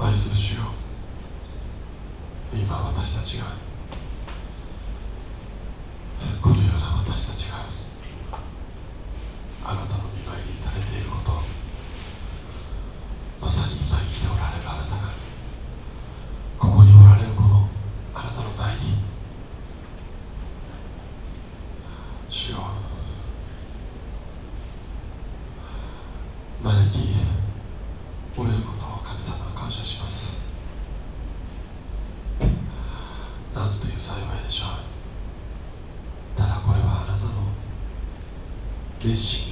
愛する主よ。今私たちが is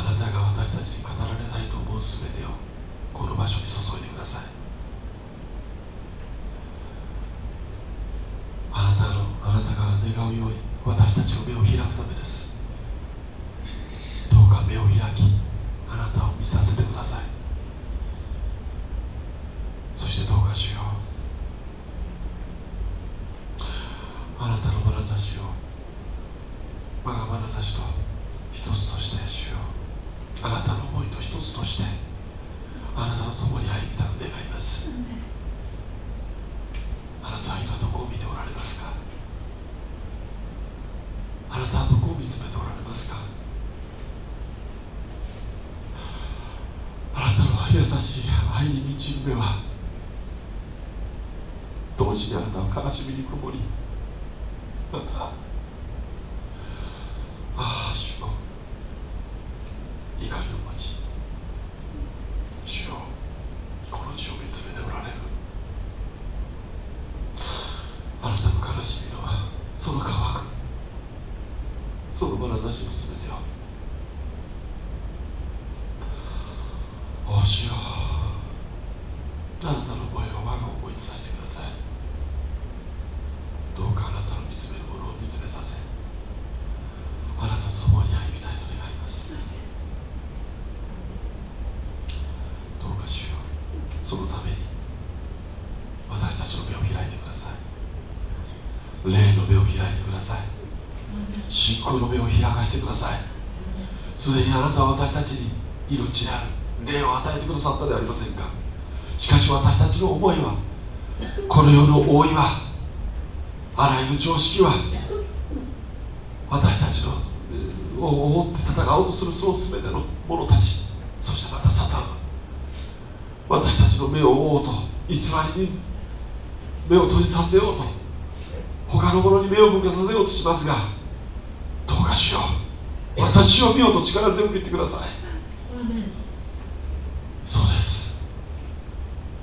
あなたが私たちに語られないと思う全てをこの場所に注いでください。障子や中悲しみに曇り。霊の目を開いてください。信仰の目を開かせてください。すでにあなたは私たちに命である霊を与えてくださったではありませんか。しかし私たちの思いはこの世の覆いはあらゆる常識は私たちのを思って戦おうとするその全ての者たちそしてまたサタン私たちの目を覆おうと偽りに目を閉じさせようと他のものに目を向けさせようとしますがどうかしよう。私を見ようと力強く言ってください。そうです。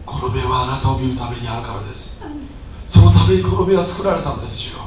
この目はあなたを見るためにあるからです。そのためにこの目は作られたんですよ。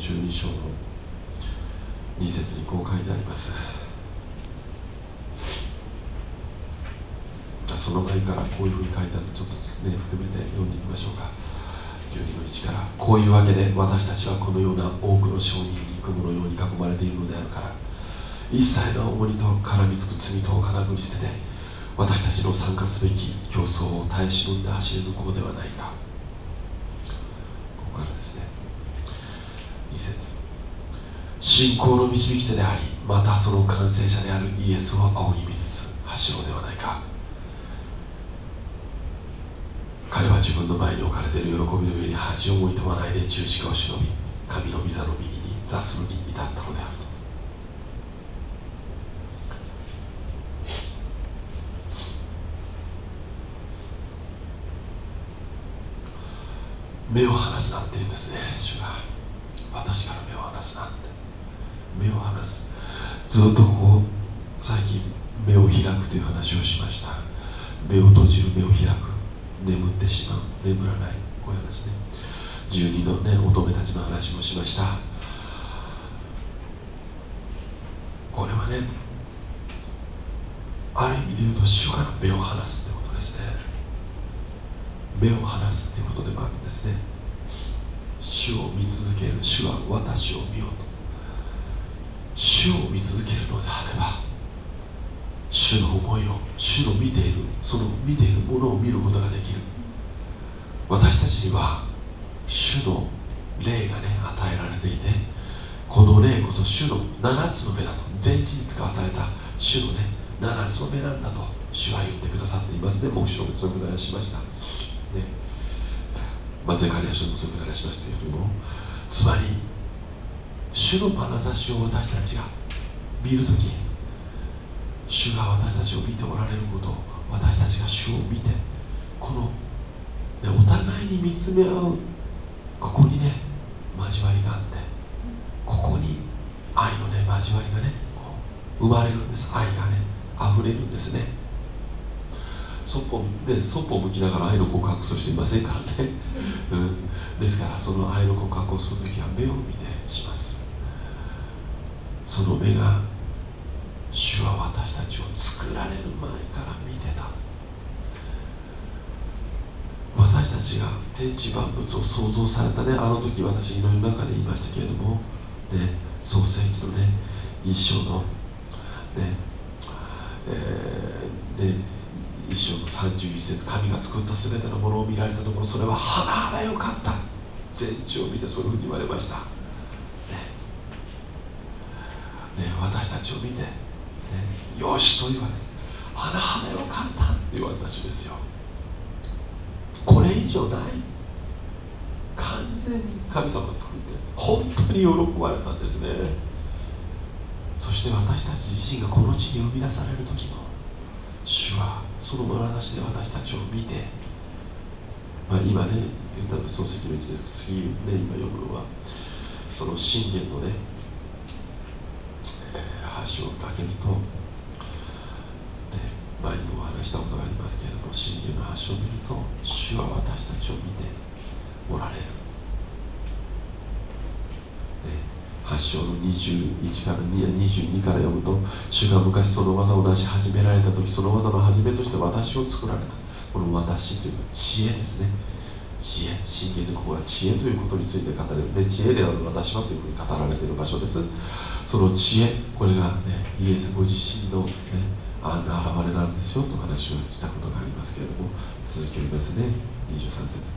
12章の2節にこう書いてあります。その前からこういうふうに書いてあるのちょっとね含めて読んでいきましょうか。12の1からこういうわけで私たちはこのような多くの証人に雲のように囲まれているのであるから。一切の重荷と絡みつく罪とを金具に捨てて私たちの参加すべき競争を耐え忍んで走り抜こうではないかここからですね2節信仰の導き手でありまたその完成者であるイエスを仰ぎ見つつ走ろうではないか。彼は自分の前に置かれている喜びの上に恥をもいとわないで十字架を忍び神の御座の右に座するに至ったのであると。目を離すなって言うんですね主が私から目を離すなって目を離すずっとこう最近目を開くという話をしました。目を閉じる目を開く。眠ってしまう。眠らない。こういう話ね。住人のね乙女たちの話もしました。これはねある意味で言うと主から目を離すってことですね。目を離すっていうことでもあるんですね。主を見続ける。主は私を見ようと。主を見続けるのであれば主の思いを主の見ているその見ているものを見ることができる。私たちには主の霊がね与えられていてこの霊こそ主の7つの目だと全地に使わされた主のね7つの目なんだと主は言ってくださっていますね。黙示録そういう話しました。ね。まあ、ゼカリア書もそういう話しましたけれどもつまり主の眼差しを私たちが見るとき主が私たちを見ておられることを私たちが主を見てこの、ね、お互いに見つめ合うここにね交わりがあってここに愛のね交わりがね生まれるんです。愛がね溢れるんですね。そっぽねそっぽを向きながら愛の告白としていませんからね、うん、ですからその愛の告白をするときは目を見てします。その目が主は私たちを作られる前から見てた。私たちが天地万物を創造されたねあの時私祈りの中で言いましたけれども、ね、創世記のね一章のねえー、ね一章の31節神が作った全てのものを見られたところそれは花々よかった。全地を見てそういうふうに言われましたねね私たちを見てよしと言われ花々よかったっていう私ですよ。これ以上ない。完全に神様が作って本当に喜ばれたんですね。そして私たち自身がこの地に生み出される時も主はその眼差しで私たちを見て、まあ、今ね多分漱石の1ですけど次ね今読むのはその信玄のね、橋を架けると前にもお話したことがありますけれども信玄の橋を見ると主は私たちを見ておられる、ね、8章の21から22から読むと主が昔その技を成し始められた時その技の始めとして私を作られた。この私というのは知恵ですね。知恵信玄でここは知恵ということについて語れる。で知恵である私はというふうに語られている場所です。その知恵これがねイエスご自身のねあんな現れなんですよと話をしたことがありますけれども続きを見ますね23節。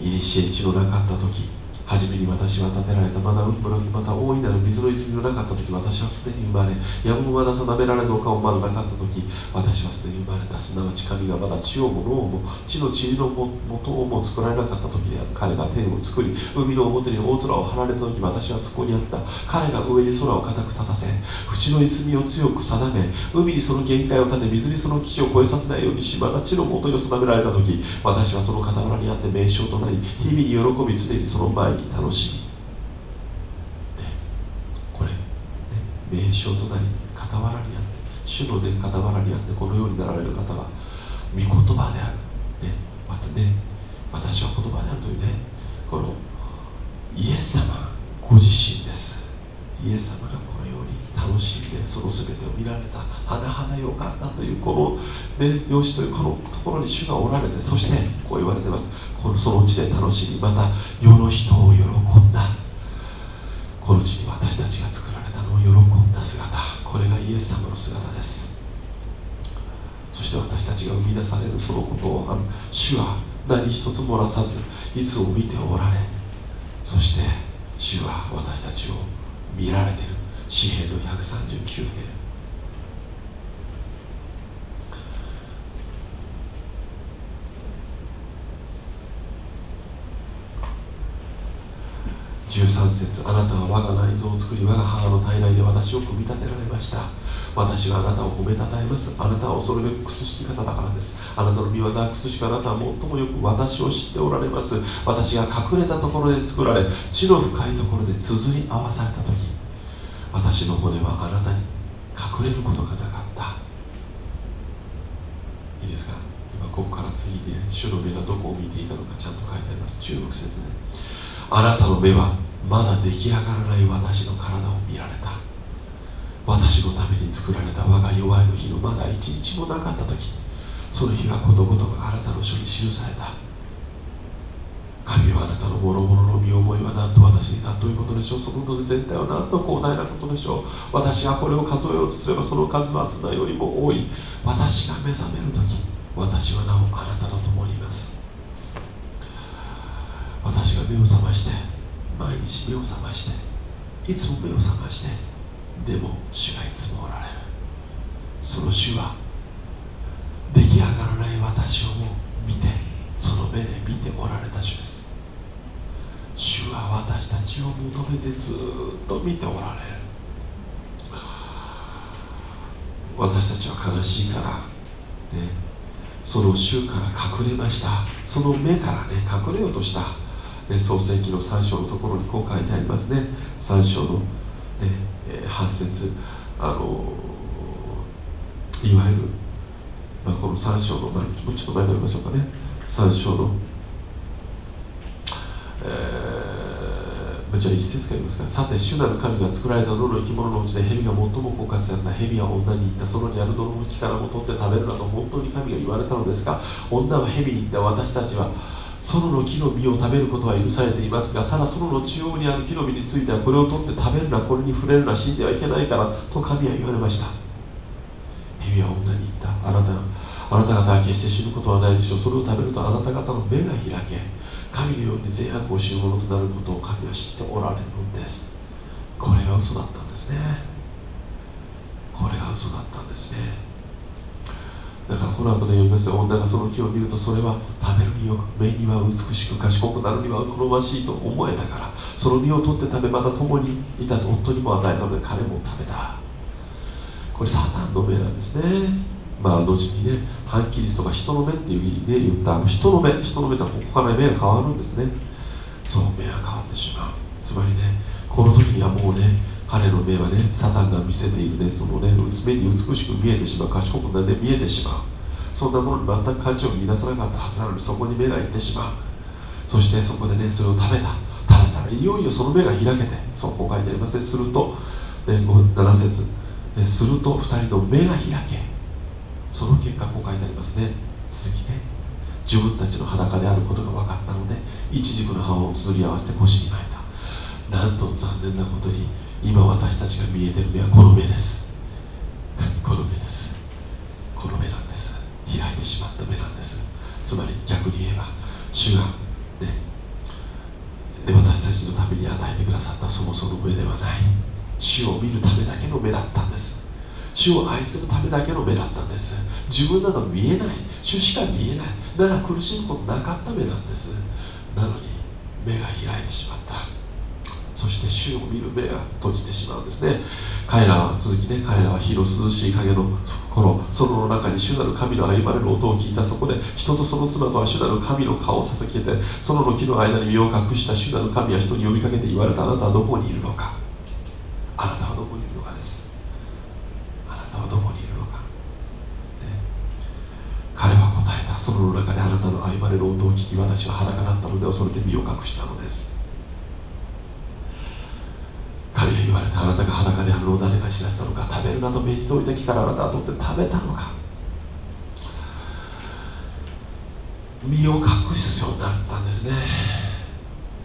いにしえ地のなかった時初めに私は建てられたまだ海もなくまた大いなる水の泉のなかった時私はすでに生まれ山もまだ定められず丘もまだなかった時私はすでに生まれたすなわち神がまだ地をものをも地の塵のも元をも作られなかった時である彼が天を作り海の表に大空を張られた時私はそこにあった。彼が上に空を固く立たせ淵の泉を強く定め海にその限界を立て水にその岸を越えさせないようにしまた地の元に定められた時私はその傍らにあって名称となり日々に喜び常にその前に楽しみ、ね、これ、ね、名称となり傍らにあって主の、ね、傍らにあってこのようになられる方は御言葉である、ね、またね私は言葉であるというねこのイエス様ご自身ですイエス様がこのように楽しんでその全てを見られた甚だよかったというこの、ね、養子というこのところに主がおられてそしてこう言われてますこのそのうちで楽しみまた世の人を喜んだ。この地に私たちが作られたのを喜んだ姿。これがイエス様の姿です。そして私たちが生み出されるそのことを主は何一つ漏らさずいつも見ておられそして主は私たちを見られている。詩篇の139編。13節あなたは我が内臓を作り我が母の体内で私を組み立てられました。私があなたを褒めたたえます。あなたは恐るべく屈しき方だからです。あなたの見業は屈しくあなたは最もよく私を知っておられます。私が隠れたところで作られ地の深いところで綴り合わされた時私の骨はあなたに隠れることがなかった。いいですか？今ここから次で主の目がどこを見ていたのかちゃんと書いてあります。16節ねあなたの目はまだ出来上がらない私の体を見られた。私のために作られた我が弱いの日のまだ一日もなかった時その日はことごとくあなたの書に記された。神はあなたの諸々の身思いは何と私に尊いことでしょう。そのことで全体は何と広大なことでしょう。私がこれを数えようとすればその数は砂よりも多い。私が目覚める時私はなおあなたと共にいます目を覚まして毎日目を覚ましていつも目を覚ましてでも主がいつもおられる。その主は出来上がらない私をも見てその目で見ておられた主です。主は私たちを求めてずっと見ておられる。私たちは悲しいからねその主から隠れました。その目からね隠れようとした。創世記の3章のところにこう書いてありますね。3章の、ね、8節。あのいわゆる、まあ、この3章の、まあ、もうちょっと前に読みましょうかね。3章の、えー、じゃあ一節から言いますか。さて主なる神が作られた野の生き物のうちで蛇が最も狡猾であった蛇は女に言った。そのにある泥の木からも取って食べるなと本当に神が言われたのですが女は蛇に言った。私たちは園の木の実を食べることは許されていますがただ園の中央にある木の実についてはこれを取って食べるなこれに触れるな死んではいけないからと神は言われました。蛇は女に言ったあなたあなた方は決して死ぬことはないでしょう。それを食べるとあなた方の目が開け神のように善悪を知るものとなることを神は知っておられるんです。これが嘘だったんですね。これが嘘だったんですね。だからこの後で読みますと女がその木を見るとそれは食べるによく目には美しく賢くなるには好ましいと思えたからその実を取って食べまた共にいた夫にも与えたので彼も食べたこれサタンの目なんですねまあ後にね反キリストが人の目っていうふうにね言った人の目人の目とはここから目が変わるんですねそう目が変わってしまうつまりねこの時にはもうね彼の目はねサタンが見せているね。そのね目に美しく見えてしまう。賢くなって見えてしまう。そんなものに全く価値を見出さなかったはずなのにそこに目がいってしまう。そしてそこでねそれを食べた。食べたらいよいよその目が開けてそうこう書いてありますね。すると、ね、7節。すると2人の目が開けその結果こう書いてありますね。続きね自分たちの裸であることが分かったのでイチジクの葉を釣り合わせて腰に巻いた。なんと残念なことに今私たちが見えてる目はこの目です。この目です。この目なんです。開いてしまった目なんです。つまり逆に言えば主がねで私たちのために与えてくださったそもそも目ではない。主を見るためだけの目だったんです。主を愛するためだけの目だったんです。自分など見えない。主しか見えない。なら苦しむことなかった目なんです。なのに目が開いてしまった。そして主を見る目が閉じてしまうんですね。彼らは続きね彼らは広涼しい影の頃その中に主なる神の歩まれる音を聞いたそこで人とその妻とは主なる神の顔を捧げてその木の間に身を隠した主なる神は人に呼びかけて言われたあなたはどこにいるのか。あなたはどこにいるのかです。あなたはどこにいるのか、ね、彼は答えた。その中であなたの歩まれる音を聞き私は裸だったので恐れて身を隠したのですわれたあなたが裸であるのを誰が知らせたのか食べるなと命じておいた木からあなたは取って食べたのか。身を隠すようになったんですね。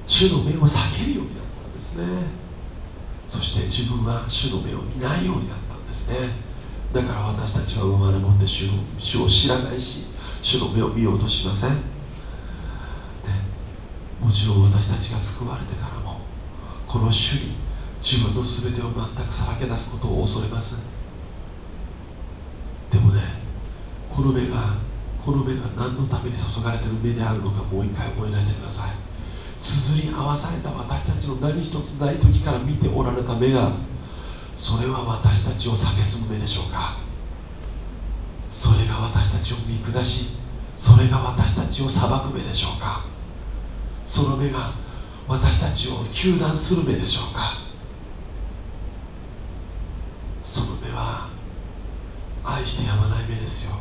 主の目を避けるようになったんですね。そして自分は主の目を見ないようになったんですね。だから私たちは生まれ持って主主を知らないし主の目を見ようとしません、ね、もちろん私たちが救われてからもこの主に自分の全てを全くさらけ出すことを恐れます。でもねこの目がこの目が何のために注がれてる目であるのかもう一回思い出してください。綴り合わされた私たちの何一つない時から見ておられた目がそれは私たちを蔑む目でしょうか。それが私たちを見下しそれが私たちを裁く目でしょうか。その目が私たちを糾弾する目でしょうか。その目は愛してやまない目ですよ。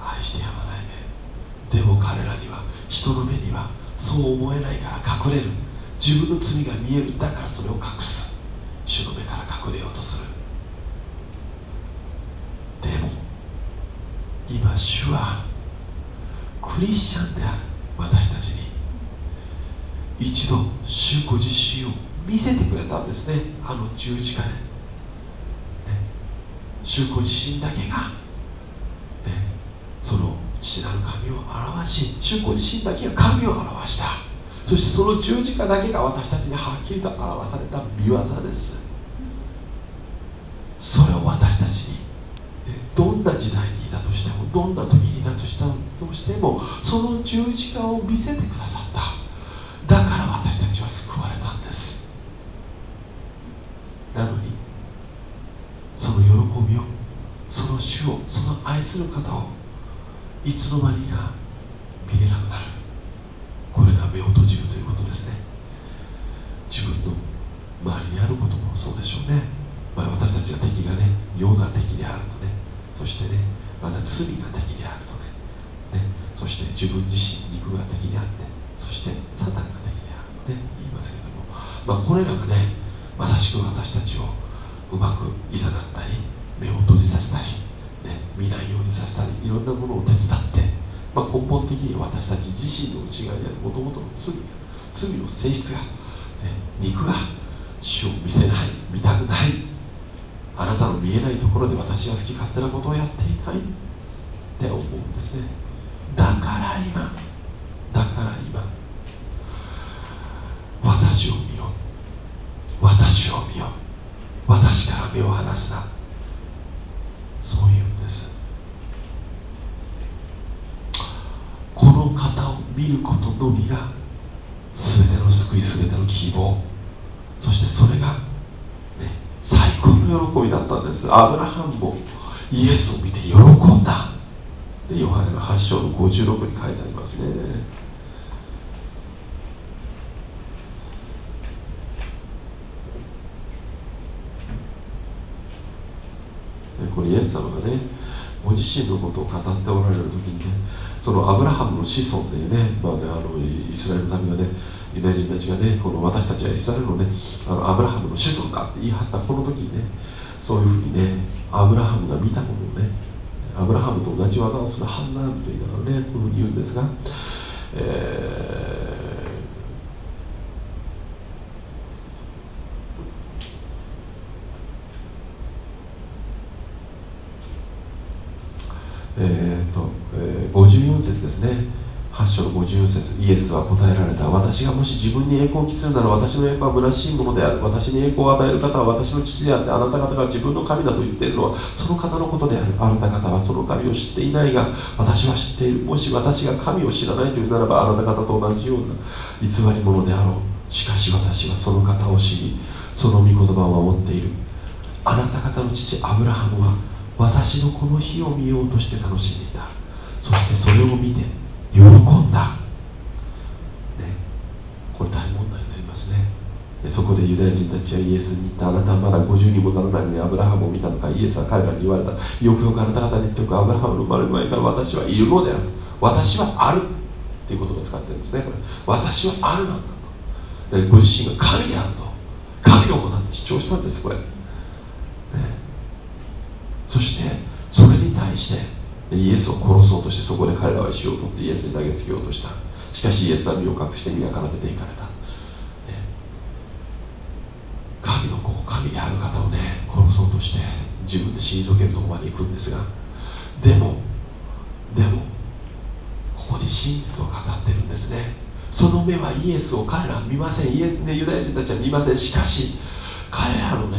愛してやまない目。でも彼らには人の目にはそう思えないから隠れる。自分の罪が見える。だからそれを隠す。主の目から隠れようとする。でも今主はクリスチャンである。私たちに。一度主ご自身を見せてくれたんですね。あの十字架で、主ご自身だけが、ね、その父なる神を表し主ご自身だけが神を表した。そしてその十字架だけが私たちにはっきりと表された見業です。それを私たちにどんな時代にいたとしてもどんな時にいたとしてもその十字架を見せてくださっただから私たちは救われたんですなのにその喜びをその主をその愛する方をいつの間にか見れなくなるこれが目を閉じるということですね自分の周りにあることもそうでしょうね、まあ、私たちが敵がね世が敵であるとねそしてねまた罪が敵であるとねねそして自分自身肉が敵であってそしてサタンが敵であるとね言いますけども、まあ、これらがねまさしく私たちをうまくいざなったり目を閉じさせたり、ね、見ないようにさせたりいろんなものを手伝って、まあ、根本的に私たち自身の内側にあるもともとの罪が罪の性質が、ね、肉が死を見せない見たくないあなたの見えないところで私は好き手なことをやっていたいって思うんですね。だから今だから今私を見ろ。私を見よ。私から目を離すな。そういうんです。この方を見ることのみが全ての救い全ての希望。そしてそれが、ね、最高の喜びだったんです。アブラハムもイエスを見て喜んだ。でヨハネの8章の56に書いてありますね。これイエス様がねご自身のことを語っておられる時にねそのアブラハムの子孫というね,、まあね、あのイスラエルの民がねユダヤ人たちがねこの私たちはイスラエルのねあのアブラハムの子孫だって言い張ったこの時にねそういうふうにねアブラハムが見たものをねアブラハムと同じ技をするハンナーンと言いながらねこういうふうに言うんですが、えーえーとえー、54節ですね8章の54節イエスは答えられた。私がもし自分に栄光を期するなら私の栄光は虚しいものである。私に栄光を与える方は私の父であってあなた方が自分の神だと言っているのはその方のことである。あなた方はその神を知っていないが私は知っている。もし私が神を知らないというならばあなた方と同じような偽り者であろう。しかし私はその方を知りその御言葉を守っている。あなた方の父アブラハムは私のこの日を見ようとして楽しんでいた。そしてそれを見て喜んだ、ね、これ大問題になりますねそこでユダヤ人たちはイエスに言ったあなたはまだ50にもならないのにアブラハムを見たのか。イエスは彼らに言われた。よくよくあなた方に言っておくアブラハムの生まれる前から私はいるのである。私はある。っていうことを使ってるんですね。これ。私はあるなんだと。ご自身が神であると。神が行って主張したんですこれ、ね、そしてそれに対してイエスを殺そうとしてそこで彼らは石を取ってイエスに投げつけようとした。しかしイエスは身を隠して宮から出て行かれた、神の子神である方をね殺そうとして自分で退けるところまで行くんですがでもでもここに真実を語ってるんですね。その目はイエスを彼らは見ません。イエス、ね、ユダヤ人たちは見ません。しかし彼らのね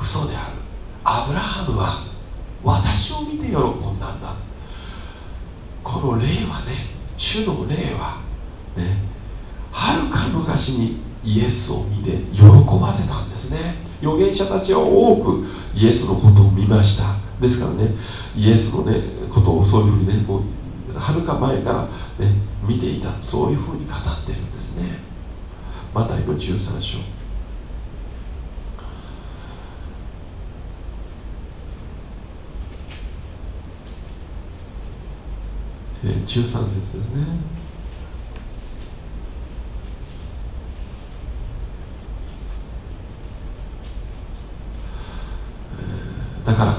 嘘である。アブラハムは私を見て喜んだんだ。この霊はね主の霊はねはるか昔にイエスを見て喜ばせたんですね。預言者たちは多くイエスのことを見ました。ですからねイエスの、ね、ことをそういうふうにねもうはるか前から、ね、見ていたそういうふうに語ってるんですね。マタイの13章。13節ですねだから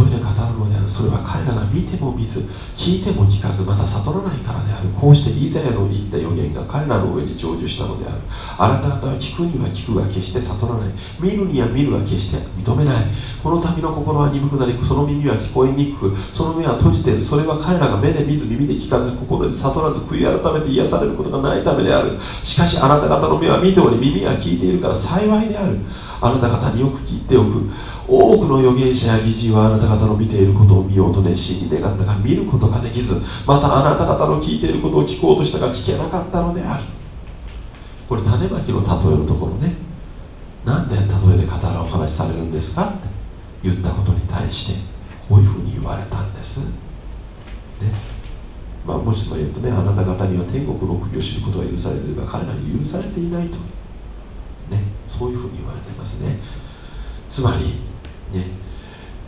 彼らには例えで語るのであるそれは彼らが見ても見ず聞いても聞かずまた悟らないからである。こうして以前の言った予言が彼らの上に成就したのである。あなた方は聞くには聞くが決して悟らない。見るには見るが決して認めない。この民の心は鈍くなりその耳は聞こえにくくその目は閉じているそれは彼らが目で見ず耳で聞かず心で悟らず悔い改めて癒されることがないためである。しかしあなた方の目は見ており耳は聞いているから幸いである。あなた方によく聞いておく多くの預言者や義人はあなた方の見ていることを見ようと熱心に願ったが見ることができずまたあなた方の聞いていることを聞こうとしたが聞けなかったのである。これ種まきの例えのところね。なんで例えで語らお話しされるんですかって言ったことに対してこういうふうに言われたんです、ね。まあ、もしも言うとねあなた方には天国の国を知ることが許されているが彼らに許されていないと、ね、そういうふうに言われていますね。つまりね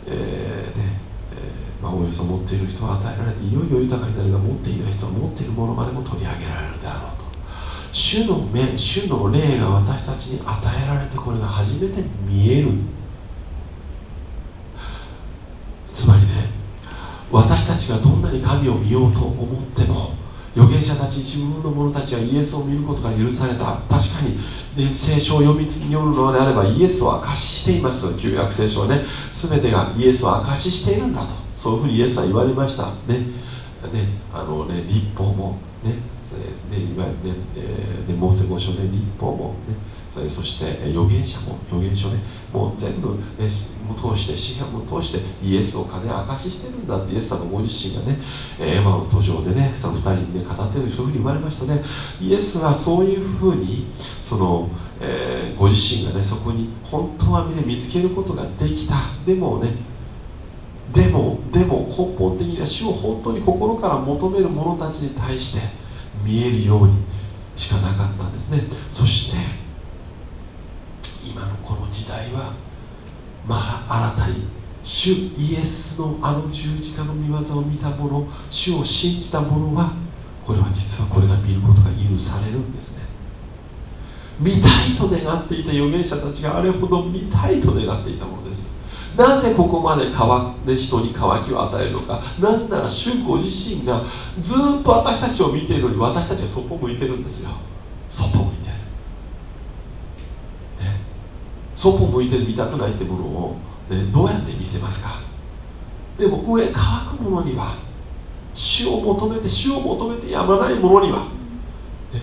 えー、ねえー、まあ、およそ持っている人は与えられていよいよ豊かになるが持っていない人は持っているものまでも取り上げられるであろうと。主の目主の霊が私たちに与えられてこれが初めて見える。つまりね私たちがどんなに神を見ようと思っても預言者たち自分の者たちはイエスを見ることが許された。確かに、ね、聖書を読みによるのであればイエスを証ししています。旧約聖書はね全てがイエスを証ししているんだと。そういうふうにイエスは言われました。ね。ねあのね立法も。ね。ねいわゆるね、えー、ねモーセ五書で立法も。ね。そして預言者も預言書ねもう全部、ね、通して詩篇も通してイエスを金証ししてるんだってイエス様ご自身がねエマの途上でねその2人にね語っているそういうふうに言われましたね。イエスはそういうふうにその、えー、ご自身がねそこに本当は、ね、見つけることができた。でもねでもでも根本的には主を本当に心から求める者たちに対して見えるようにしかなかったんですね。そして今のこの時代はまあ新たに主イエスのあの十字架の御業を見た者主を信じた者はこれは実はこれが見ることが許されるんですね。見たいと願っていた預言者たちがあれほど見たいと願っていたものです。なぜここまで乾、ね、人に渇きを与えるのか。なぜなら主ご自身がずっと私たちを見ているのに私たちはそっぽ向いてるんですよ。そっ外向いてるそこ向いてみたくないってものを、ね、どうやって見せますか？でも上乾くものには主を求めて主を求めてやまないものには、ね、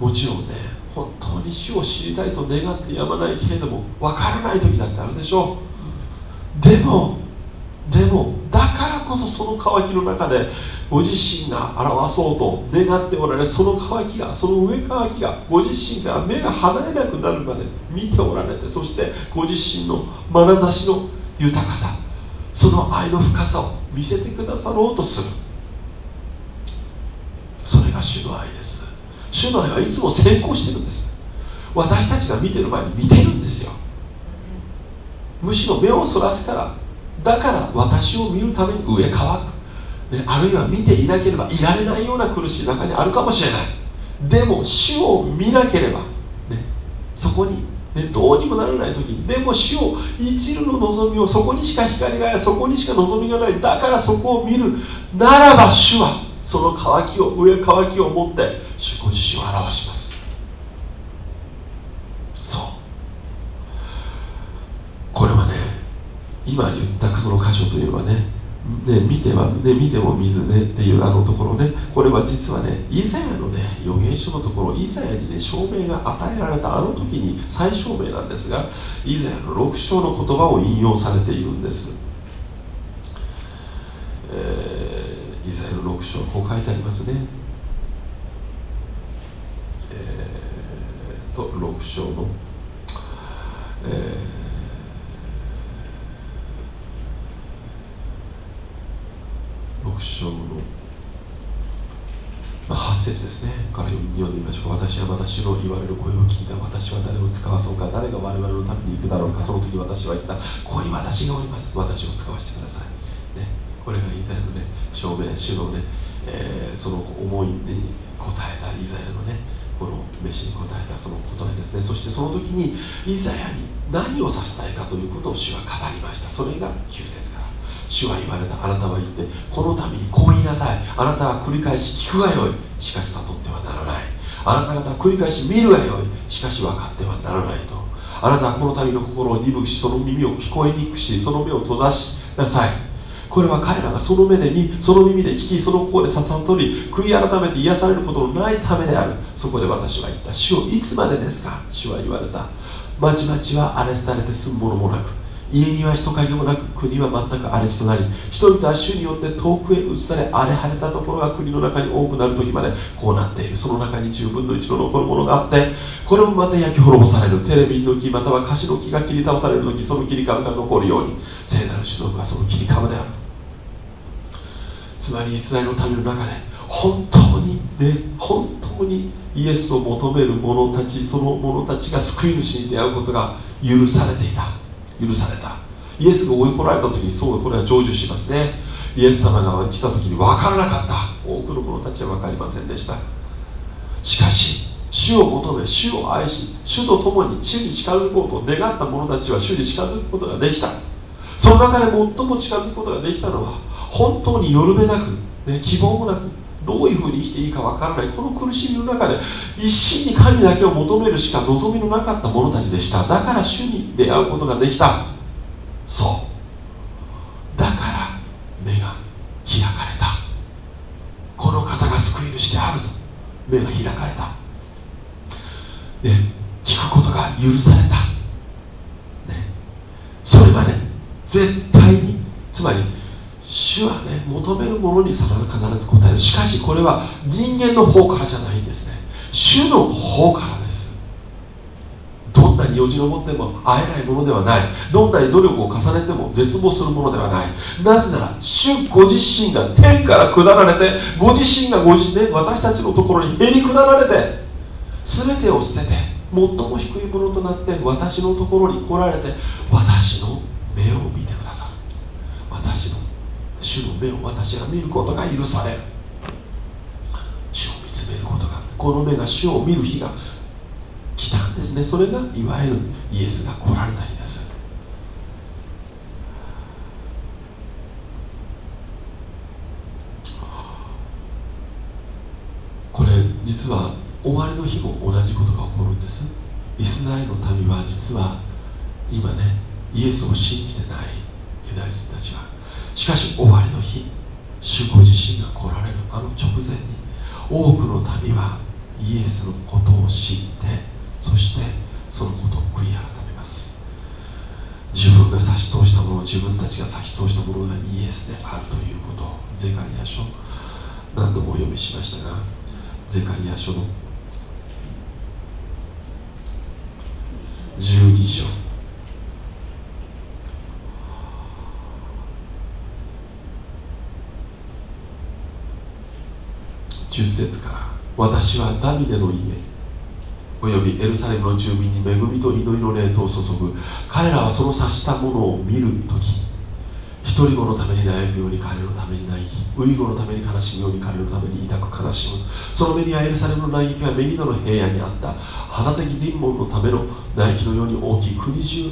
もちろんね本当に主を知りたいと願ってやまないけれども分からない時だってあるでしょう。でもでもからこそその渇きの中でご自身が表そうと願っておられその渇きがその上渇きがご自身から目が離れなくなるまで見ておられてそしてご自身の眼差しの豊かさその愛の深さを見せてくださろうとする。それが主の愛です。主の愛はいつも成功してるんです。私たちが見てる前に見てるんですよ。むしろ目をそらすからだから私を見るために上乾く。ね、あるいは見ていなければいられないような苦しい中にあるかもしれない。でも主を見なければ、ね、そこにね、どうにもならない時にでも主を一縷の望みをそこにしか光がないそこにしか望みがない。だからそこを見るならば主はその渇きを上渇きを持って主ご自身を表しますそうこれはね今言ったその箇所というのはねね、見ては、ね、見ても見ずねっていうあのところねこれは実はねイザヤのね預言書のところイザヤにね証明が与えられたあの時に再証明なんですがイザヤの6章の言葉を引用されているんです、えー、イザヤの6章こう書いてありますね。えー、と6章のえー6章の、まあ、8節ですね。から読んでみましょう私は私の言われる声を聞いた。私は誰を使わそうか誰が我々のために行くだろうかその時私は言った。ここに私がおります。私を使わせてください、ね、これがイザヤのね証明主のね、えー、その思いに応えたイザヤのねこの飯に答えたその答えですね。そしてその時にイザヤに何をさせたいかということを主は語りました。それが9節主は言われたあなたは言ってこのためにこう言いなさい。あなたは繰り返し聞くがよい。しかし悟ってはならない。あなた方は繰り返し見るがよい。しかし分かってはならないと。あなたはこの民の心を鈍くしその耳を聞こえにくしその目を閉ざしなさい。これは彼らがその目で見その耳で聞きその心でさとり悔い改めて癒されることのないためである。そこで私は言った。主をいつまでですか？主は言われた。まちまちは荒れ廃れて済むものもなく。家には人影もなく国は全く荒れ地となり人々は主によって遠くへ移され荒れ果てたところが国の中に多くなる時までこうなっている。その中に10分の1の残るものがあってこれもまた焼き滅ぼされる。テレビの木または樫の木が切り倒される時その切り株が残るように聖なる種族はその切り株であるつまりイスラエルの民の中で本当にね本当にイエスを求める者たちその者たちが救い主に出会うことが許されていた。許された。イエスが追い込られた時にそうこれは成就しますね。イエス様が来た時に分からなかった。多くの者たちは分かりませんでした。しかし主を求め主を愛し主と共に主に近づこうと願った者たちは主に近づくことができた。その中で最も近づくことができたのは本当によるべなく、ね、希望もなくどういうふうに生きていいかわからないこの苦しみの中で一心に神だけを求めるしか望みのなかった者たちでした。だから主に出会うことができた。そう。だから目が開かれた。この方が救い主であると。目が開かれた。で聞くことが許された、ね、それまで絶対につまり主はね求めるものに必ず答える。しかしこれは人間の方からじゃないんですね。主の方からです。どんなによじ登っても会えないものではない。どんなに努力を重ねても絶望するものではない。なぜなら主ご自身が天から下られてご自身がご自身で私たちのところにへり下られて全てを捨てて最も低いものとなって私のところに来られて私の目を見て主の目を私が見ることが許される。主を見つめることがこの目が主を見る日が来たんですね。それがいわゆるイエスが来られた日です。これ実は終わりの日も同じことが起こるんです。イスラエルの民は実は今ねイエスを信じてないユダヤ人たちはしかし終わりの日主ご自身が来られるあの直前に多くの民はイエスのことを知ってそしてそのことを悔い改めます。自分が差し通したもの自分たちが差し通したものがイエスであるということをゼカリア書何度もお読みしましたがゼカリア書の12章。10節から私はダビデの家およびエルサレムの住民に恵みと祈りの霊とを注ぐ。彼らはその察したものを見るとき一人子のために悩むように彼のために嘆きウイゴのために悲しむように彼のために痛く悲しむ。その目にはエルサレムの嘆きはメギドの平野にあった。肌的臨門のための唾液のように大きい国中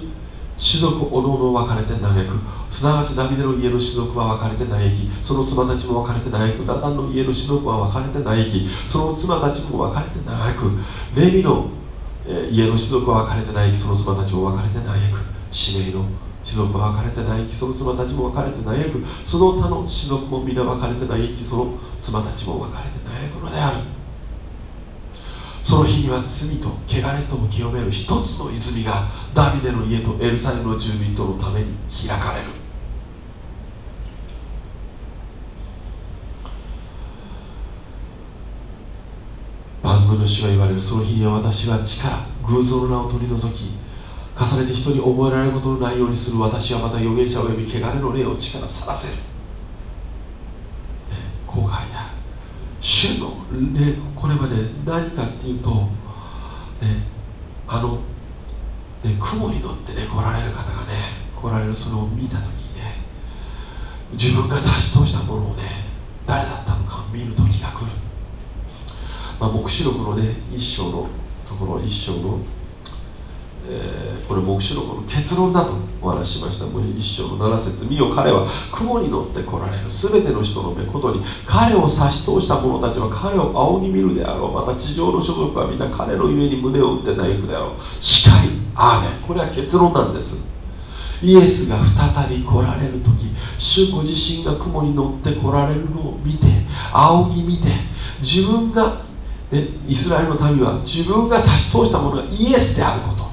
士族おのおの分かれて嘆く。すなわちダビデの家の士族は分かれて嘆きその妻たちも分かれて嘆く。ナタンの家の士族は分かれて嘆きその妻たちも分かれて嘆く。レビの、え家の士族は分かれて嘆きその妻たちも分かれて嘆く。指名の士族は分かれて嘆きその妻たちも分かれて嘆く。その他の士族も皆分かれて嘆きその妻たちも分かれて嘆くのである。その日には罪と汚れとを清める一つの泉がダビデの家とエルサレムの住民とのために開かれる。番組主が言われる。その日には私は力偶像の名を取り除き重ねて人に覚えられることのないようにする私はまた預言者を呼び汚れの霊を力さらせる、ね、こう書いてある主の霊これまで何かっていうと、ね、あの、ね、雲に乗ってね来られる方がね来られるそれを見た時にね自分が差し通したものをね誰だったのかを見る時が来る、まあ、黙示録のね一章のところ一章のえー、これ黙示録の結論だとお話ししました。もう一章の7節見よ彼は雲に乗って来られる全ての人の目ことに彼を差し通した者たちは彼を仰ぎ見るであろう。また地上の所属は皆彼のゆえに胸を打って泣くであろう。しかりアーメン。これは結論なんです。イエスが再び来られる時主ご自身が雲に乗って来られるのを見て仰ぎ見て自分が、ね、イスラエルの民は自分が差し通したものがイエスであること。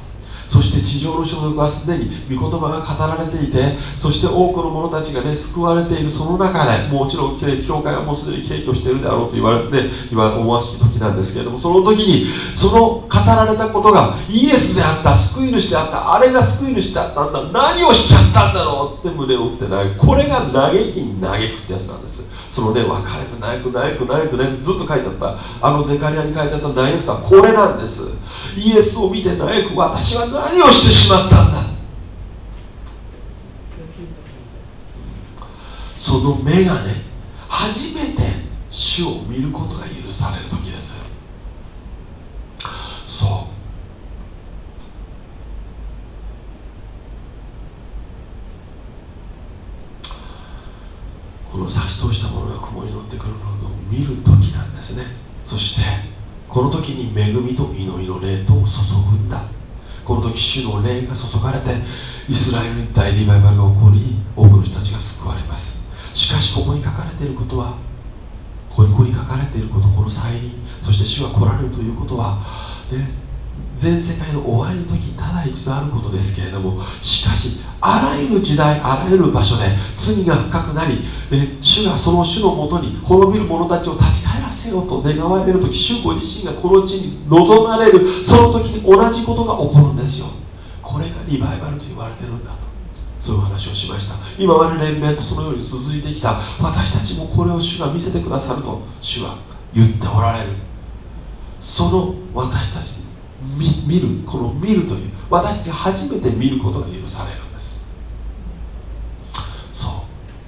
そして地上の所属はすでに御言葉が語られていてそして多くの者たちがね救われているその中でもちろん教会はもうすでに敬虚しているであろうと言われて、ね、今思わしき時なんですけれどもその時にその語られたことがイエスであった救い主であったあれが救い主だったんだ何をしちゃったんだろうって胸を打ってないこれが嘆きに嘆くってやつなんです。そのね別れて泣く泣く泣く泣くずっと書いてあったあのゼカリアに書いてあったナイフとはこれなんですイエスを見て泣く私は何をしてしまったんだその目がね初めて主を見ることが許される時ですそうこの差し通したものが雲に乗ってくるのを見る時なんですね。そしてこの時に恵みと祈りの霊とを注ぐんだ。この時主の霊が注がれてイスラエルに大リバイバルが起こり多くの人たちが救われます。しかしここに書かれていることはここに書かれていることこの再臨そして主が来られるということは、ね、全世界の終わりの時ただ一度あることですけれどもしかしあらゆる時代あらゆる場所で罪が深くなり、ね、主がその主のもとに滅びる者たちを立ち返らせようと願われる時主ご自身がこの地に望まれるその時に同じことが起こるんですよ。これがリバイバルと言われてるんだとそういう話をしました。今まで連綿とそのように続いてきた。私たちもこれを主が見せてくださると主は言っておられる。その私たち見るこの見るという私たち初めて見ることが許されるんです。そ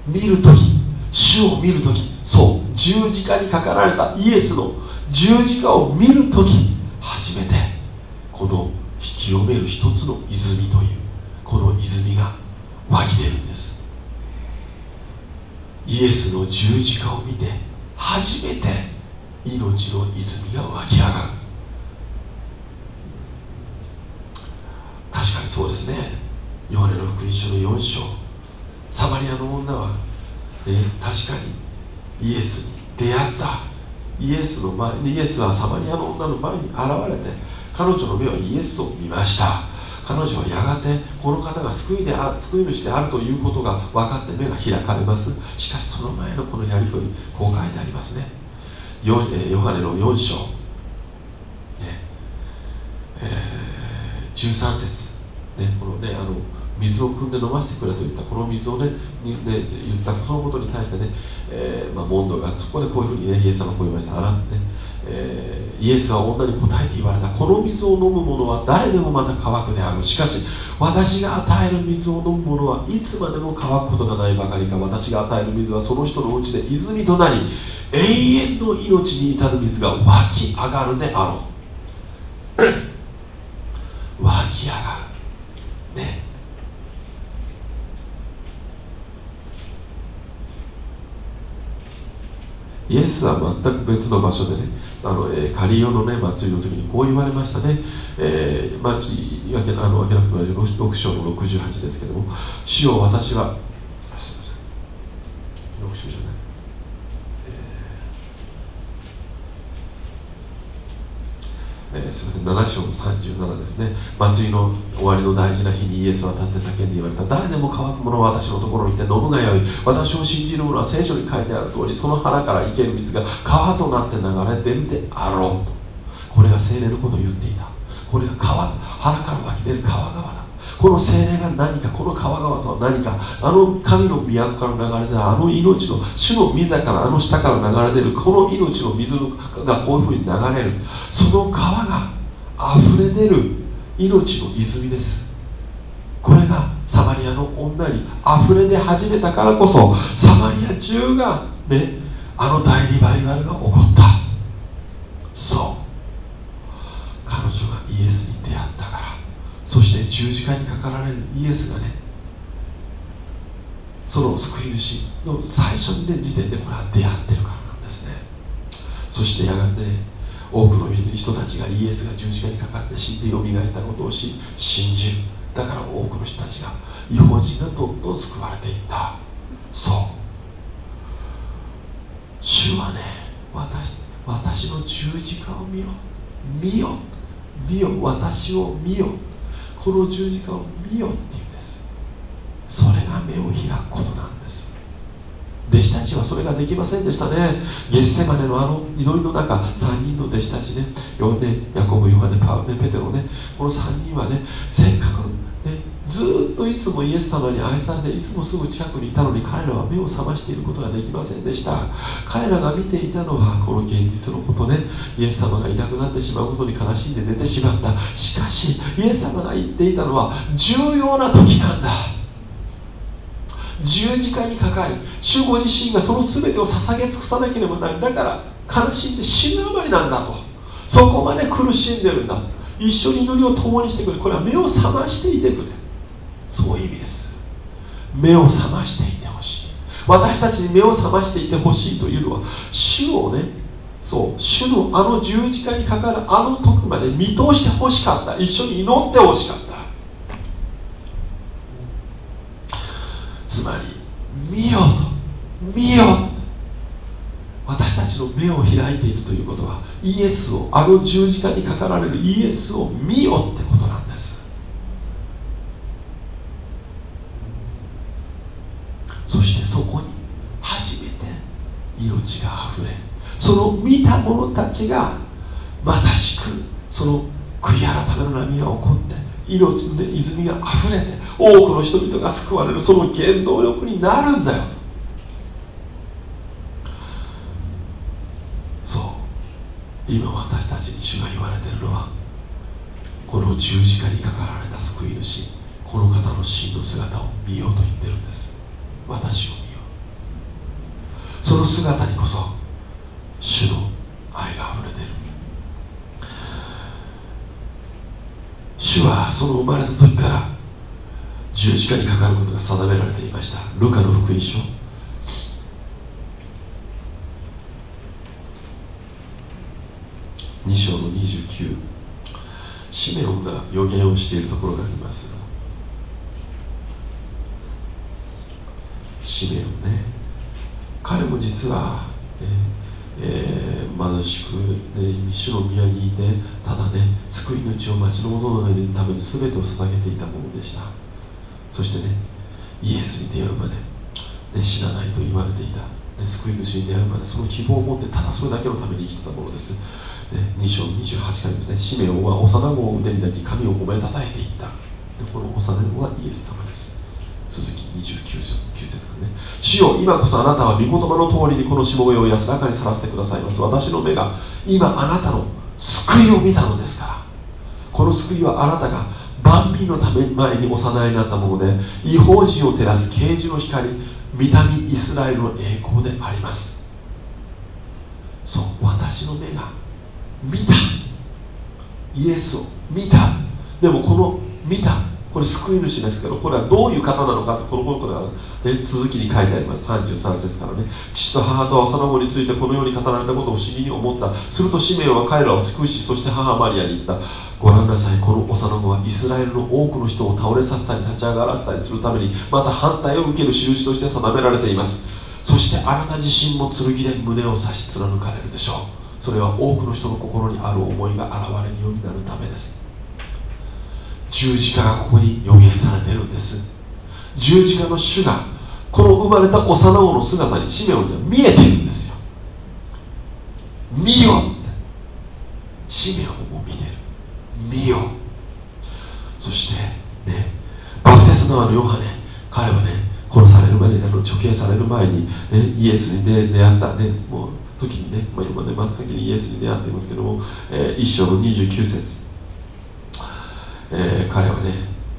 う。見る時主を見る時そう。十字架にかかられたイエスの十字架を見る時初めてこの清める一つの泉というこの泉が湧き出るんです。イエスの十字架を見て初めて命の泉が湧き上がる。確かにそうですね。ヨハネの福音書の4章。サマリアの女は、ね、確かにイエスに出会った。イエスの前イエスはサマリアの女の前に現れて彼女の目はイエスを見ました。彼女はやがてこの方が救いであ救い主であるということが分かって目が開かれます。しかしその前のこのやり取りこう書いてありますね。ヨハネの4章、ね。えー、13節。ね、このねあの水を汲んで飲ませてくれと言ったこの水をねね言ったそのことに対してね、えーまあ、モンドがそこでこういうふうにねイエス様こう言いました。洗って、えー、イエスは女に答えて言われた。この水を飲む者は誰でもまた乾くである。しかし私が与える水を飲む者はいつまでも乾くことがないばかりか。私が与える水はその人のうちで泉となり永遠の命に至る水が湧き上がるであろう湧き上がるねイエスは全く別の場所でねあの、えー、カリオのね祭りの時にこう言われましたね、えー、まあ、あの分けなくても 6, 章の68ですけども主を私はすみません6章じゃないえー、すみません7章の37ですね。祭りの終わりの大事な日にイエスは立って叫んで言われた。誰でも乾く者は私のところに来て飲むがよい。私を信じる者は聖書に書いてある通りその腹から生ける水が川となって流れてるであろうと。これが精霊のことを言っていた。これが川腹から湧き出る川川だ。この精霊が何かこの川川とは何かあの神の都から流れ出るあの命の主の御座からあの下から流れ出るこの命の水がこういうふうに流れるその川が溢れ出る命の泉です。これがサマリアの女に溢れ出始めたからこそサマリア中がねあの大リバイバルが起こった。そう彼女がイエスに出会ったからそして十字架にかかられるイエスがねその救い主の最初にね時点でこれは出会ってるからなんですね。そしてやがて、多くの人たちがイエスが十字架にかかって死んでよみがえったことをし信じる。だから多くの人たちが違法人がどんどん救われていった。そう。主はね私私の十字架を見よ見よ。見よ。私を見よ。この十字架を見よっていうんです。それが目を開くことなんです。弟子たちはそれができませんでしたね。ゲッセマネのあの祈りの中3人の弟子たちね。ねヤコブヨハネパウネペテロね。この3人はねせっかくずっといつもイエス様に愛されていつもすぐ近くにいたのに彼らは目を覚ましていることができませんでした。彼らが見ていたのはこの現実のことねイエス様がいなくなってしまうことに悲しんで出てしまった。しかしイエス様が言っていたのは重要な時なんだ。十字架にかかり主ご自身がその全てを捧げ尽くさなければならないだから悲しんで死ぬあまりなんだと。そこまで苦しんでるんだ。一緒に祈りを共にしてくれ。これは目を覚ましていてくれ。そういう意味です。目を覚ましていてほしい。私たちに目を覚ましていてほしいというのは主をねそう主のあの十字架にかかるあの時まで見通してほしかった。一緒に祈ってほしかった。つまり見よと見よ私たちの目を開いているということはイエスをあの十字架にかかられるイエスを見よってことなんです。そしてそこに初めて命があふれその見た者たちがまさしくその悔い改めの波が起こって命の、泉があふれて多くの人々が救われるその原動力になるんだよそう。今私たちに主が言われてるのはこの十字架にかかられた救い主この方の真の姿を見ようと言ってるんです。私を見よその姿にこそ主の愛があふれている。主はその生まれた時から十字架にかかることが定められていました。ルカの福音書。2章の29シメオンが予言をしているところがあります。シメオンね。彼も実は、ねえー、貧しく、ね、主の宮にいてただね救いの血を待ち望むために全てを捧げていたものでした。そしてねイエスに出会うまで、ね、死なないと言われていた、ね、救い主に出会うまでその希望を持ってただそれだけのために生きてたものです。ね、2章28回ですね、シメオンは幼子を腕に抱き神を褒めたたえていった。でこの幼子はイエス様です。続き29節からね。主よ今こそあなたは御言葉の通りにこのしもべを安らかにさらせてくださいます。私の目が今あなたの救いを見たのですから。この救いはあなたが万民のため前に幼いになったもので違法人を照らす啓示の光御民イスラエルの栄光であります。そう私の目が見た。イエスを見た。でもこの見たこれ救い主ですけどこれはどういう方なのかとこのことが、ね、続きに書いてあります。33節からね。父と母と幼子についてこのように語られたことを不思議に思った。するとシメオは彼らを救うしそして母マリアに言った。ご覧なさい。この幼子はイスラエルの多くの人を倒れさせたり立ち上がらせたりするためにまた反対を受ける印として定められています。そしてあなた自身も剣で胸を刺し貫かれるでしょう。それは多くの人の心にある思いが現れるようになるためです。十字架がここに予言されているんです。十字架の主がこの生まれた幼子の姿にシメオンには見えているんですよ。見よって。シメオンも見てる。見よ。そしてねバプテスマのヨハネ彼はね殺される前にあの処刑される前に、ね、イエスに、ね、出会った。ねもう時にね、まあ、今ねまだ先にイエスに出会っていますけども、えー、一章の29節。えー、彼はね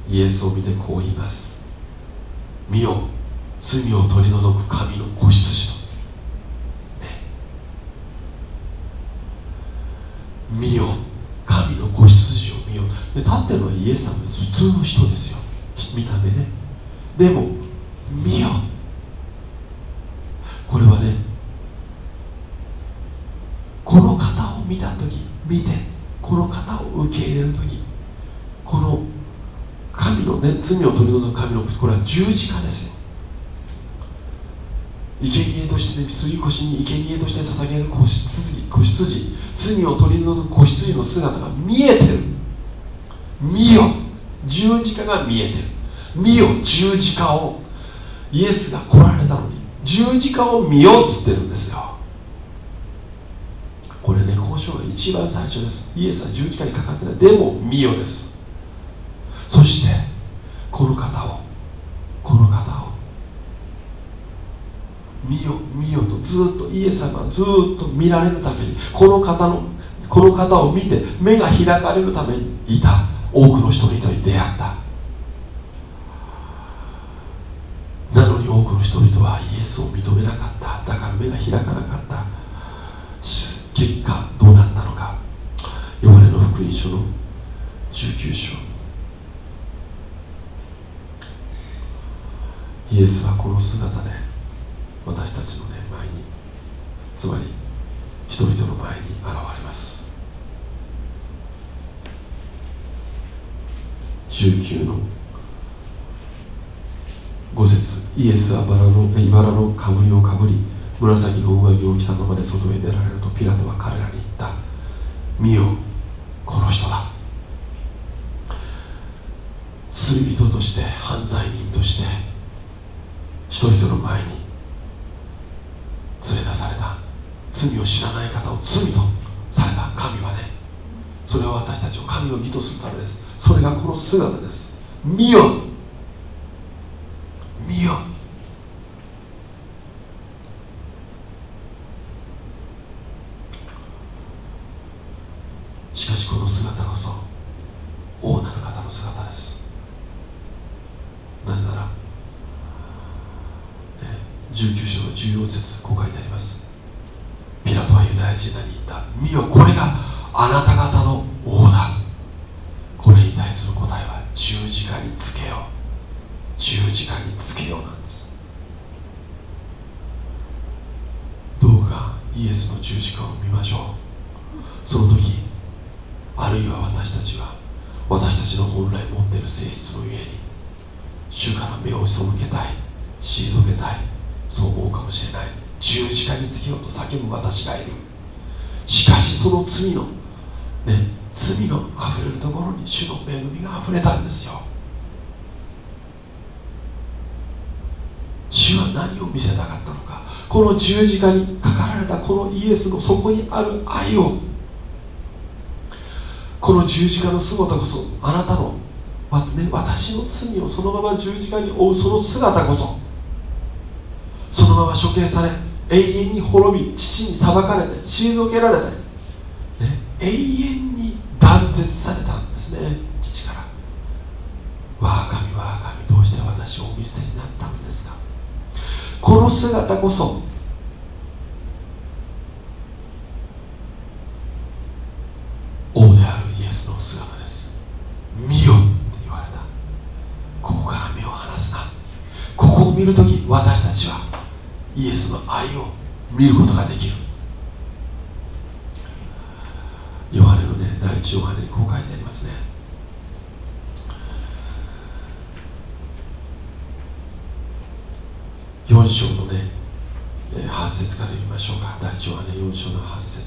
イエスを見てこう言います。見よ罪を取り除く神の子羊と、ね、見よ神の子羊を見よで立ってるのはイエス様です。普通の人ですよ。見た目ね。でも見よこれはねこの方を見た時見てこの方を受け入れる時この神のね罪を取り除く神のこれは十字架ですよ。生贄として杉越に生贄として捧げる子羊子羊。罪を取り除く子羊の姿が見えてる。見よ。十字架が見えてる。見よ十字架を。イエスが来られたのに。十字架を見ようっつってるんですよ。これね交渉が一番最初です。イエスは十字架にかかってない。でも見よです。そしてこの方をこの方を見よ見よとずっとイエス様はずっと見られるためにこの方のこの方を見て目が開かれるためにいた多くの人々に出会った。なのに多くの人々はイエスを認めなかった。だから目が開かなかった。結果どうなったのか。ヨハネの福音書の19章。イエスはこの姿で私たちの、ね、前につまり人々の前に現れます。19の5節イエスはバラの茨のかぶりをかぶり紫の上着を着たままで外へ出られるとピラトは彼らに言った。見よこの人だ。罪人として犯罪人として人々の前に連れ出された。罪を知らない方を罪とされた。神はねそれは私たちを神の義とするためです。それがこの姿です。見よ見よしかしこの姿こそ王なる方の姿ですなぜなら19章の14節こう書いてありますピラトはユダヤ人らに言った見よこれがあなた方の王だこれに対する答えは十字架につけよう十字架につけようなんですどうかイエスの十字架を見ましょうその時あるいは私たちは私たちの本来持っている性質のゆえに主から目を背けたい退けたいそう思うかもしれない十字架につけようと叫ぶ私がいるしかしその罪のね罪のあふれるところに主の恵みがあふれたんですよ主は何を見せたかったのかこの十字架にかかられたこのイエスの底にある愛をこの十字架の姿こそあなたのね、私の罪をそのまま十字架に負うその姿こそそのまま処刑され永遠に滅び父に裁かれて退けられて、ね、永遠に断絶されたんですね父から。我が神我が神どうして私をお見せになったんですか？この姿こそ王であるイエスの姿です。見よって言われた。ここから目を離すな。ここを見るとき私たちはイエスの愛を見ることができる。ヨハネのね第一ヨハネにこう書いてありますね。4章のね8節から読みましょうか。第一ヨハネ4章の8節。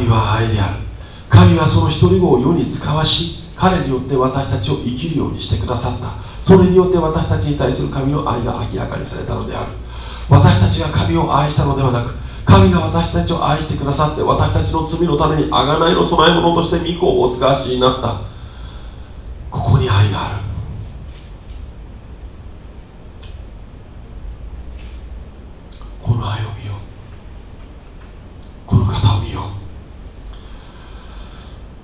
神は愛である。神はその一人子を世に使わし彼によって私たちを生きるようにしてくださった。それによって私たちに対する神の愛が明らかにされたのである。私たちが神を愛したのではなく神が私たちを愛してくださって私たちの罪のために贖いの供え物として御子をお使わしになったここに愛があるこの愛を見ようこの方を見よう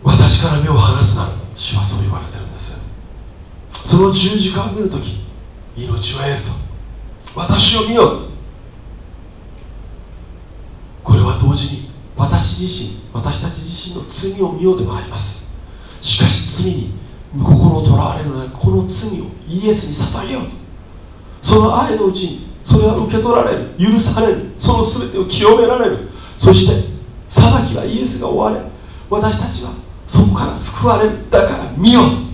私から目を離すな主はそう言われてるんですその十字架を見るとき命を得ると。私を見ようと。これは同時に私自身私たち自身の罪を見ようでもあります。しかし罪に心をとらわれるのなくこの罪をイエスに捧げようと。その愛のうちにそれは受け取られる許されるその全てを清められる。そして裁きはイエスが終われ私たちはそこから救われる。だから見よう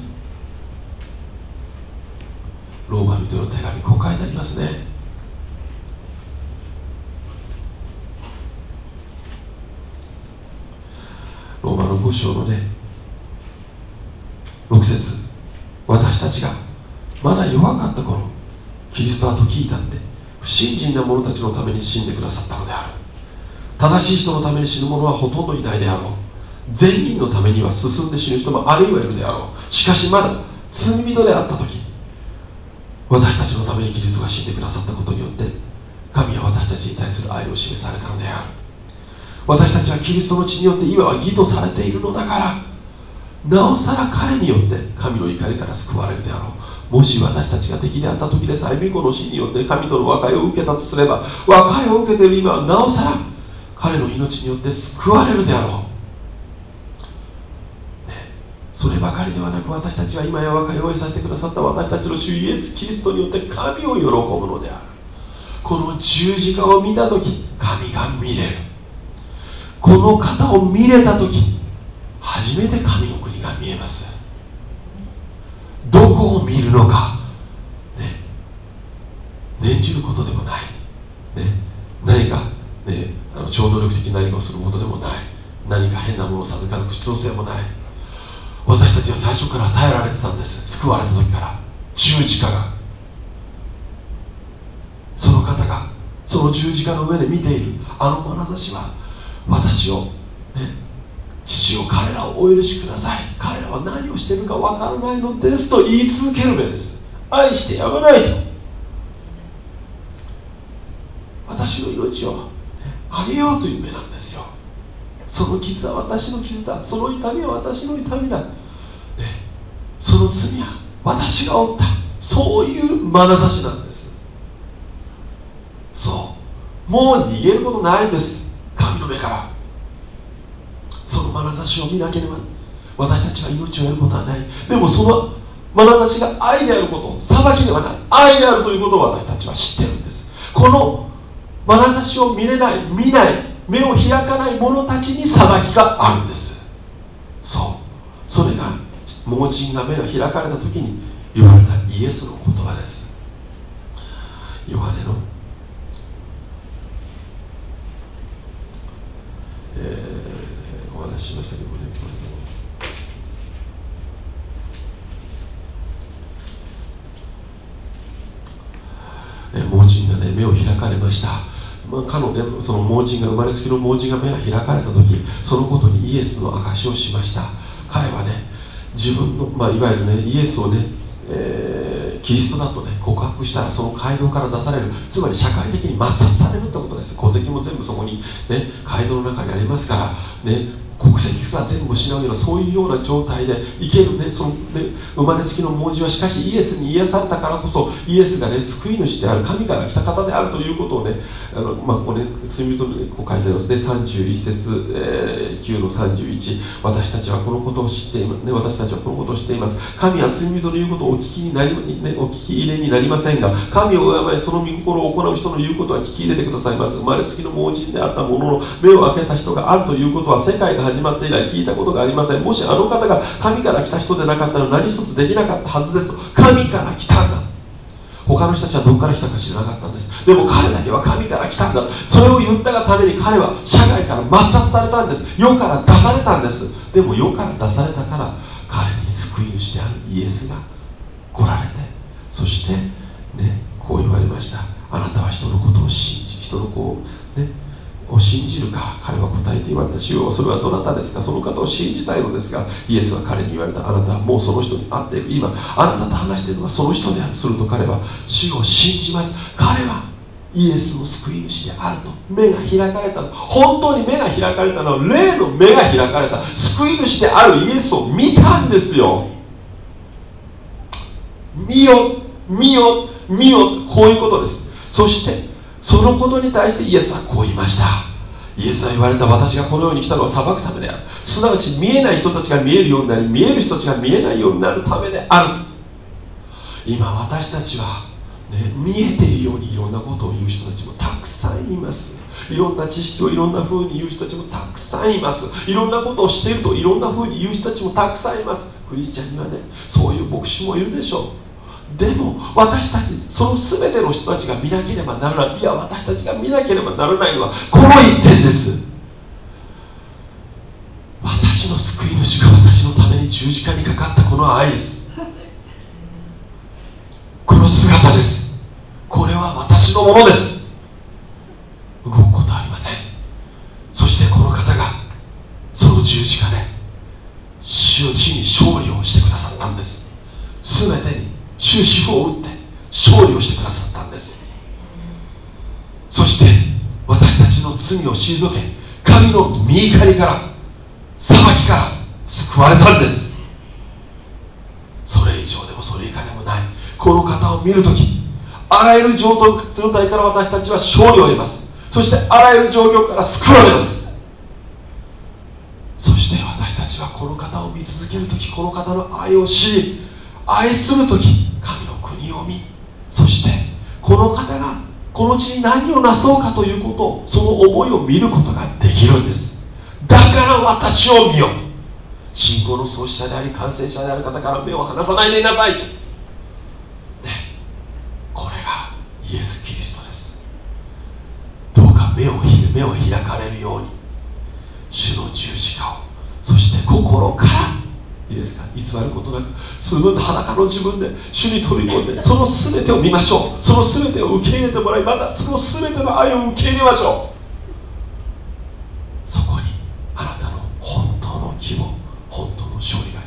ローマ人の手紙こう書いてありますね。ローマの5章のね6節。私たちがまだ弱かった頃キリストはと聞いたって不信心な者たちのために死んでくださったのである。正しい人のために死ぬ者はほとんどいないであろう。善人のためには進んで死ぬ人もあるいはいるであろう。しかしまだ罪人であった時私たちのためにキリストが死んでくださったことによって神は私たちに対する愛を示されたのである。私たちはキリストの血によって今は義とされているのだからなおさら彼によって神の怒りから救われるであろう。もし私たちが敵であった時でさえ御子の死によって神との和解を受けたとすれば和解を受けている今はなおさら彼の命によって救われるであろう、そればかりではなく私たちは今や和解を得させてくださった私たちの主イエス・キリストによって神を喜ぶのである。この十字架を見た時神が見れる。この方を見れた時初めて神の国が見えます。どこを見るのか、ね、念じることでもない、ね、何か、ね、あの超能力的な何かをすることでもない。何か変なものを授かる必要性もない。私たちは最初から与えられてたんです。救われた時から。十字架が。その方がその十字架の上で見ている。あの眼差しは私を、ね、父を彼らをお許しください。彼らは何をしているかわからないのです。と言い続ける目です。愛してやまないと。私の命をあげようという目なんですよ。その傷は私の傷だ。その痛みは私の痛みだ、ね、その罪は私が負った。そういう眼差しなんです。そう。もう逃げることないんです。神の目から。その眼差しを見なければ私たちは命を得ることはない。でもその眼差しが愛であること裁きではない。愛であるということを私たちは知ってるんです。この眼差しを見れない見ない目を開かない者たちに裁きがあるんです。そう。それが盲人が目が開かれた時に言われたイエスの言葉です。ヨハネの、えーお話ししましたけどねえ盲人がね目を開かれました、かのねその盲人が生まれつきの盲人が目が開かれた時そのことにイエスの証しをしました。彼はね自分の、まあ、いわゆるねイエスをね、えー、キリストだとね告白したらその街道から出されるつまり社会的に抹殺されるってことです。戸籍も全部そこに、ね、街道の中にありますからね国籍すら全部失うようなそういうような状態で生けるねそのね生まれつきの文字はしかしイエスに癒されたからこそイエスがね救い主である神から来た方であるということをねあの、まあ、ここね罪人にこう書いてありますね。31節、えー、9の31私たちはこのことを知っています、ね、私たちはこのことを知っています。神は罪人の言うことをお聞きになり、ね、お聞き入れになりませんが神を敬いその御心を行う人の言うことは聞き入れてくださいます。生まれつきの盲人であったものの目を開けた人があるということは世界が始まって以来聞いたことがありません。もしあの方が神から来た人でなかったら何一つできなかったはずですと。神から来たんだ。他の人たちはどこから来たか知らなかったんです。でも彼だけは神から来たんだ。それを言ったがために彼は社会から抹殺されたんです。世から出されたんです。でも世から出されたから彼に救い主であるイエスが来られてそしてねこう言われました。あなたは人のことを信じ人の子をねを信じるか彼は答えて言われた主よそれはどなたですか？その方を信じたいのですがイエスは彼に言われたあなたはもうその人に会っている今あなたと話しているのはその人であるすると彼は主を信じます彼はイエスの救い主であると目が開かれた。本当に目が開かれたのは霊の目が開かれた。救い主であるイエスを見たんですよ。見よ見よ見よこういうことです。そしてそのことに対してイエスはこう言いました。イエスは言われた私がこの世に来たのは裁くためである。すなわち見えない人たちが見えるようになり見える人たちが見えないようになるためである今私たちは、ね、見えているようにいろんなことを言う人たちもたくさんいます。いろんな知識をいろんな風に言う人たちもたくさんいます。いろんなことをしているといろんな風に言う人たちもたくさんいます。クリスチャンにはねそういう牧師もいるでしょう。でも私たちその全ての人たちが見なければならない。いや私たちが見なければならないのはこの一点です。私の救い主が私のために十字架にかかったこの愛ですこの姿です。これは私のものです。終止符を打って勝利をしてくださったんです。そして私たちの罪を退け神の御怒りから裁きから救われたんです。それ以上でもそれ以下でもない。この方を見るときあらゆる状態から私たちは勝利を得ます。そしてあらゆる状況から救われます。そして私たちはこの方を見続けるときこの方の愛を知り愛するときの国を見そしてこの方がこの地に何をなそうかということをその思いを見ることができるんです。だから私を見よ。信仰の創始者であり感染者である方から目を離さないでいなさい。ね。これがイエス・キリストです。どうか目を目を開かれるように主の十字架をそして心からいいですか？偽ることなく自分の裸の自分で主に飛び込んでその全てを見ましょう。その全てを受け入れてもらいまたその全ての愛を受け入れましょう。そこにあなたの本当の希望本当の勝利が